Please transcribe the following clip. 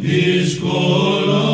δυσκολάσαι.